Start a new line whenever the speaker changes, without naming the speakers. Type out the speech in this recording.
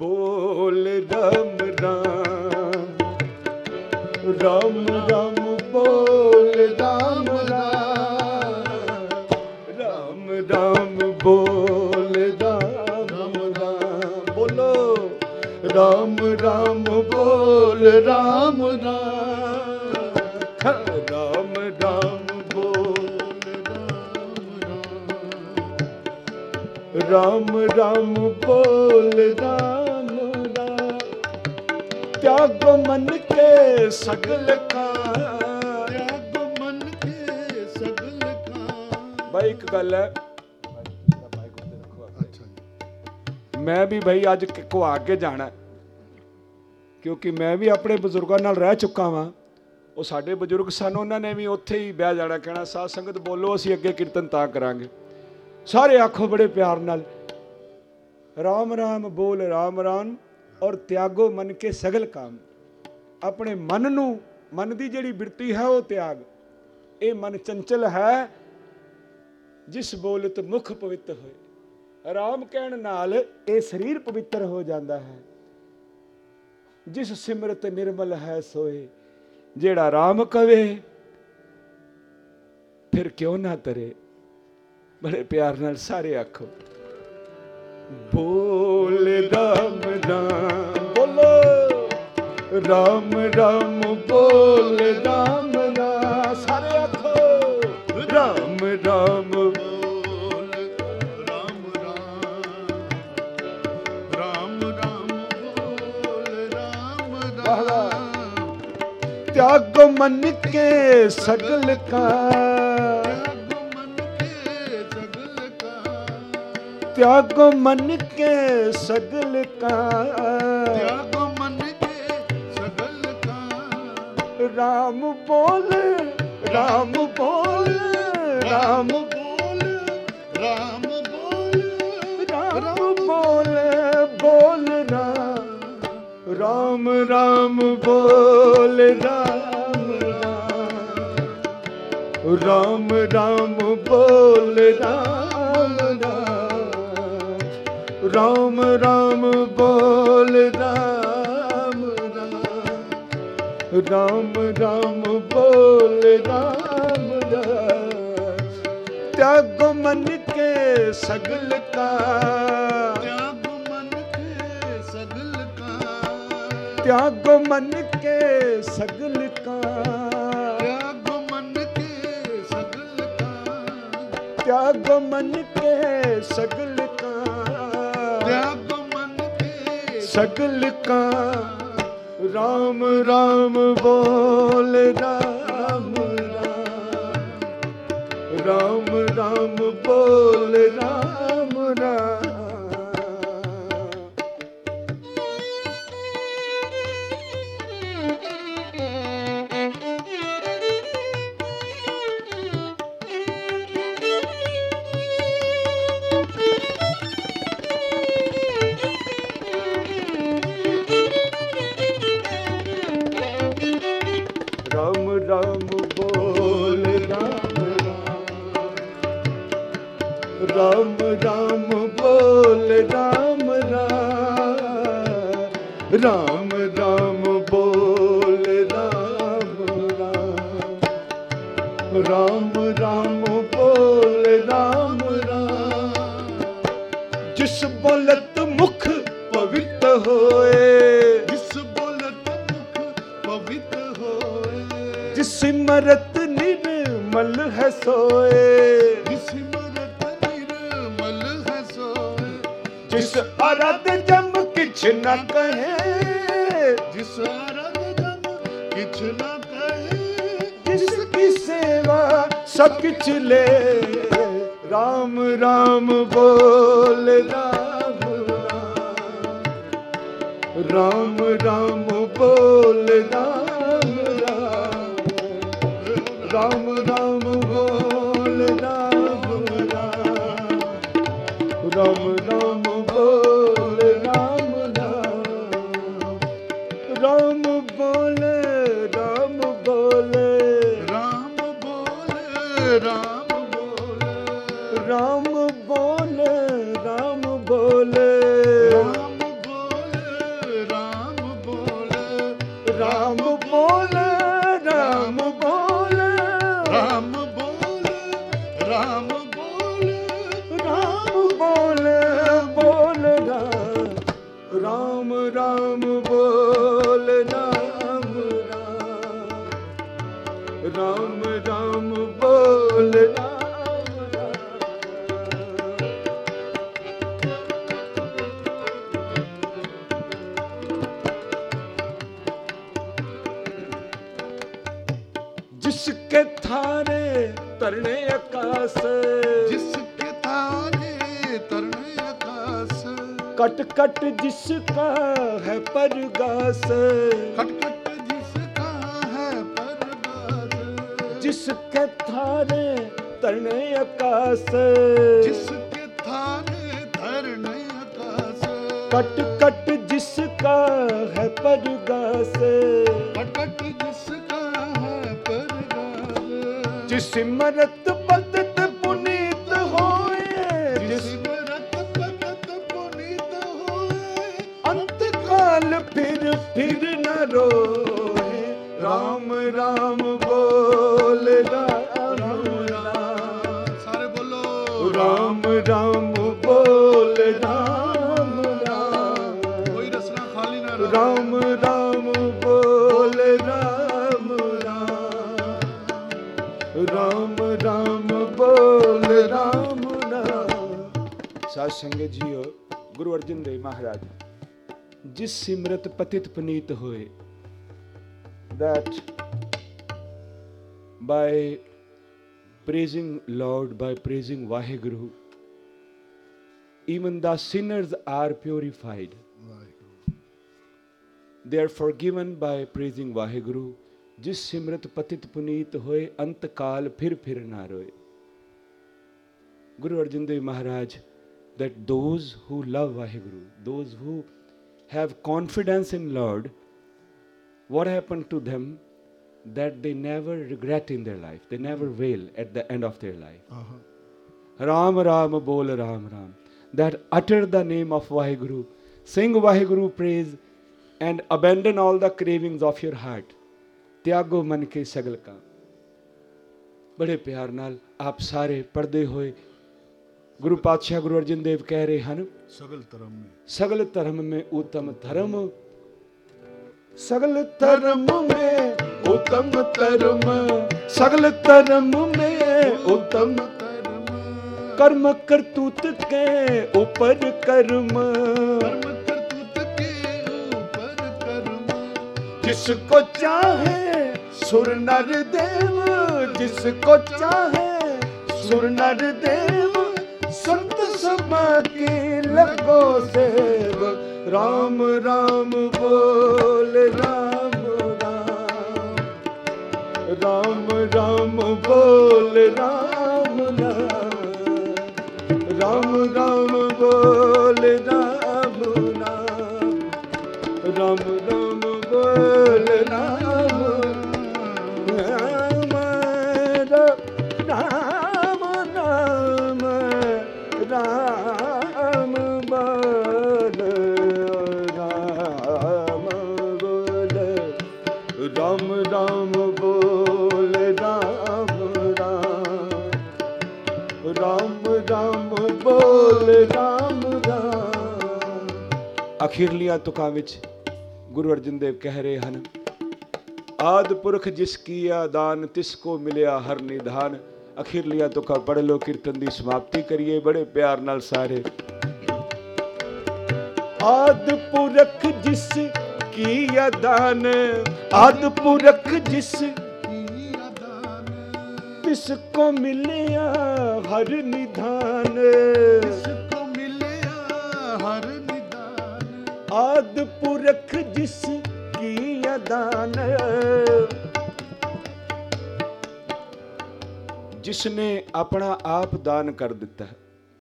ਬੋਲ ਰਾਮ ਰਾਮ। ਰਾਮ ਰਾਮ ਬੋਲ ਰਾਮ ਰਾਮ। ਰਾਮ ਰਾਮ ਬੋਲ ਰਾਮ ਰਾਮ। ਬੋਲੋ। ਰਾਮ ਰਾਮ ਬੋਲ ਰਾਮ ਰਾਮ। ਰਾਮ ਰਾਮ ਬੋਲ ਰਾਮ ਰਾਮ। ਬੋਲ ਰਾਮ ਰਾਮ ਤਿਆਗ ਮਨ ਕੇ ਸਗਲ ਕਾ
ਤਿਆਗ ਮਨ ਕੇ ਸਗਲ ਕਾ
ਬਾਈ ਇੱਕ ਗੱਲ ਹੈ।
ਅੱਛਾ ਜੀ।
ਮੈਂ ਵੀ ਭਾਈ ਅੱਜ ਕੁਆ ਕੇ ਜਾਣਾ। ਕਿਉਂਕਿ ਮੈਂ ਵੀ ਆਪਣੇ ਬਜ਼ੁਰਗਾਂ ਨਾਲ ਰਹਿ ਚੁੱਕਾ ਵਾਂ। ਉਹ ਸਾਡੇ ਬਜ਼ੁਰਗ ਸਨ ਉਹਨਾਂ ਨੇ ਵੀ ਉੱਥੇ ਹੀ ਬਹਿ ਜਾਣਾ ਕਹਿਣਾ ਸਾਧ ਸੰਗਤ ਬੋਲੋ ਅਸੀਂ ਅੱਗੇ ਕੀਰਤਨ ਤਾਂ ਕਰਾਂਗੇ। ਸਾਰੇ ਆਖੋ ਬੜੇ ਪਿਆਰ ਨਾਲ ਰਾਮ ਰਾਮ ਬੋਲ ਰਾਮ ਰਾਮ। ਔਰ ਤਿਆਗੋ ਮਨ ਕੇ ਸਗਲ ਕਾਮ। ਆਪਣੇ ਮਨ ਨੂੰ, ਮਨ ਦੀ ਜਿਹੜੀ ਬਿਰਤੀ ਹੈ ਉਹ ਤਿਆਗ। ਇਹ ਮਨ ਚੰਚਲ ਹੈ, ਜਿਸ ਬੋਲਤ ਮੁਖ ਪਵਿੱਤ ਹੋਏ। ਆਰਾਮ ਕਹਿਣ ਨਾਲ ਇਹ ਸਰੀਰ ਪਵਿੱਤਰ ਹੋ ਜਾਂਦਾ ਹੈ। ਜਿਸ ਸਿਮਰਤ ਨਿਰਮਲ ਹੈ ਸੋਏ, ਜਿਹੜਾ ਰਾਮ ਕਵੇ, ਫਿਰ ਕਿਉਂ ਨਾ ਤਰੇ? ਬੜੇ ਪਿਆਰ ਨਾਲ ਸਾਰੇ ਆਖੋ। ਬੋਲ ਰਾਮ ਰਾਮ ਰਾਮ ਰਾਮ ਬੋਲ ਰਾਮ ਰਾਮ ਸਾਰੇ ਆਖੋ। ਰਾਮ ਰਾਮ
ਬੋਲ ਰਾਮ ਰਾਮ ਰਾਮ ਰਾਮ ਬੋਲ। ਰਾਮ
ਤਿਆਗ ਮਨ ਕੇ ਸਗਲ ਕਾ।
ਤਿਆਗ ਮਨ ਕੇ ਸਗਲ ਕਾ।
ਤਿਆਗ ਰਾਮ ਬੋਲ ਰਾਮ ਬੋਲ ਰਾਮ
ਬੋਲ ਰਾਮ ਬੋਲ
ਰਾਮ ਬੋਲ ਬੋਲ ਰਾਮ ਰਾਮ ਰਾਮ ਬੋਲ ਰਾਮ। ਰਾਮ ਰਾਮ ਬੋਲ, ਰਾਮ ਰਾਮ। ਰਾਮ ਰਾਮ ਬੋਲ, ਰਾਮ। ਰਾਮ ਰਾਮ ਬੋਲ ਰਾਮ ਰਾਮ। ਤਿਆਗ ਮਨ ਕੇ ਸਗਲ ਕਾ।
ਤਿਆਗ ਮਨ ਕੇ ਸਗਲ ਕਾ।
ਤਿਆਗ ਮਨ ਕੇ ਸਗਲ ਕਾ।
ਤਿਆਗ ਮਨ ਕੇ ਸਗਲ ਕਾ।
ਤਿਆਗ ਮਨ ਕੇ ਸਗਲ ਕਾ।
ਤਿਆਗ ਮਨ ਕੇ
ਸਗਲ ਕਾ। ਰਾਮ ਰਾਮ ਬੋਲ ਰਾਮ ਰਾਮ ਰਾਮ ਰਾਮ ਬੋਲ ਰਾਮ ਰਾਮ ਰਾਮ ਰਾਮ ਰਾਮ ਬੋਲ ਰਾਮ ਰਾਮ। ਰਾਮ ਰਾਮ ਬੋਲ ਰਾਮ ਰਾਮ। ਰਾਮ ਰਾਮ ਬੋਲ ਰਾਮ ਰਾਮ। ਜਿਸ ਬੋਲਤ ਮੁਖ ਪਵਿੱਤ ਹੋਏ।
ਜਿਸ ਬੋਲਤ ਮੁਖ ਪਵਿੱਤ ਹੋਏ।
ਜਿਸ ਸਿਮਰਤ ਨਿਰਮਲ ਹੈ ਸੋਏ।
ਜਿਸ
ਅਰਦ ਜਮ ਕਿਛ ਨ ਕਹੇ,
ਜਿਸ ਅਰਗ ਜਮ ਕਿਛ ਨਾ ਕਹੇ,
ਜਿਸ ਕੀ ਸੇਵਾ ਸਭ ਕਿਛ ਲੈ। ਰਾਮ ਰਾਮ ਬੋਲ ਰਾਮ ਰਾਮ। ਰਾਮ ਬੋਲ ਰਾਮ। ਰਾਮ ਰਾਮ ਬੋਲ ਰਾਮ ਰਾਮ। ਰਾਮ ਰਾਮ ਬੋਲ। ਰਾਮ ਤਰਨ ਆਕਾਸ। ਜਿਸ ਕੇ ਤਾਰੇ
ਤਰਨ ਆਕਾਸ। ਕਟ ਕਟ ਜਿਸ
ਕਾ ਹੈ ਪਰਗਾਸ। ਕਟ ਕਟ ਜਿਸ
ਕਾ ਹੈ ਪਰਗਾਸ। ਜਿਸ ਕੇ
ਤਾਰੇ ਤਰਨ ਆਕਾਸ। ਜਿਸ ਕੇ ਤਾਰੇ ਤਰਨ ਆਕਾਸ। ਕਟ ਕਟ ਜਿਸ
ਕਾ ਹੈ
ਪਰਗਾਸ। ਕਟ ਕਟ ਸਿਮਰਤ ਪਤਤ
ਪੁਨੀਤ ਹੋਏ, ਜਿਸ ਸਿਮਰਤ ਪਤਤ
ਪੁਨੀਤ ਹੋਏ ਅੰਤ ਕਾਲ ਫਿਰ ਫਿਰ ਨਾ ਰੋਏ। ਰਾਮ RAM ਸਾਧ ਸੰਗਤ ਜੀਓ ਗੁਰੂ ਅਰਜਨ ਦੇਵ ਮਹਾਰਾਜ ਜਿਸ ਸਿਮਰਤ ਪਤਿਤ ਪਨੀਤ ਹੋਏ that by praising lord by praising vaheguru even the sinners are purified they are forgiven by praising vaheguru ਜਿਸ ਸਿਮਰਤ ਪਤਿਤ ਪੁਨੀਤ ਹੋਏ ਅੰਤ ਕਾਲ ਫਿਰ ਫਿਰ ਨਾ ਰੋਏ ਗੁਰੂ ਅਰਜਨ ਦੇਵ ਮਹਾਰਾਜ that those who love Vaheguru, those who have confidence in Lord, what happened to them? That they never regret in their life. They never wail at the end of their life. Uh-huh. Ram Ram Bol Ram Ram. That utter the name of Vaheguru, sing Vaheguru praise, and abandon all the cravings of your heart. त्यागो मन के सगल का बड़े प्यार नाल आप सारे ਗੁਰੂ ਪਾਤਸ਼ਾਹ ਗੁਰੂ ਅਰਜਨ ਦੇਵ ਕਹਿ ਰਹੇ ਹਨ ਸਗਲ ਧਰਮ। ਸਗਲ ਧਰਮ ਮੇ ਉਤਮ
ਧਰਮ
ਸਗਲ ਧਰਮ ਮੇ ਉਤਮ ਧਰਮ
ਸਗਲ ਧਰਮ ਮੇ ਉਤਮ ਧਰਮ।
ਕਰਮ ਕਰਤੂਤ ਕਰਮ। ਕਰਮ ਕਰਤੂਤ ਕੇ ਉਪਰ ਕਰਮ। ਜਿਸ ਕੋ ਚਾਹੇ ਸੁਰ ਨਰ ਦੇਵ ਜਿਸ ਕੋ ਚਾਹੇ ਸੁਰ ਨਰ ਦੇਵ ਕੀ ਲੱਗੋ ਸੇਵ RAM RAM ਬੋਲ RAM RAM RAM RAM ਬੋਲ RAM RAM RAM RAM ਬੋਲ RAM RAM RAM RAM ਬੋਲ ਰਾਮ ਰਾਮ ਬੋਲ ਰਾਮ ਰਾਮ ਰਾਮ ਰਾਮ ਬੋਲ ਰਾਮ ਰਾਮ ਅਖੀਰਲੀਆਂ ਤੁਕਾਂ ਵਿੱਚ ਗੁਰੂ ਅਰਜਨ ਦੇਵ ਕਹਿ ਰਹੇ ਹਨ, ਆਦ ਪੁਰਖ ਜਿਸ ਕੀਆ ਦਾਨ ਤਿਸ ਕੋ ਮਿਲਿਆ ਹਰ ਨਿਧਾਨ। ਅਖੀਰਲੀਆਂ ਤੁਕਾਂ ਪੜ ਲੋ ਕੀਰਤਨ ਦੀ ਸਮਾਪਤੀ ਕਰੀਏ, ਬੜੇ ਪਿਆਰ ਨਾਲ ਸਾਰੇ। ਆਦ ਪੁਰਖ ਜਿਸ ਕੀ ਅਦਾਨ? ਆਦ ਪੁਰਖ ਜਿਸ
ਕੀ ਅਦਾਨ
ਤਿਸ ਕੋ ਮਿਲਿਆ ਹਰ ਨਿਧਾਨ?
ਤਿਸ ਕੋ ਮਿਲਿਆ ਹਰ ਨਿਧਾਨ?
ਆਦ ਪੁਰਖ ਜਿਸ ਕੀ ਅਦਾਨ? ਜਿਸ ਨੇ ਆਪਣਾ ਆਪ ਦਾਨ ਕਰ ਦਿੱਤਾ ਹੈ।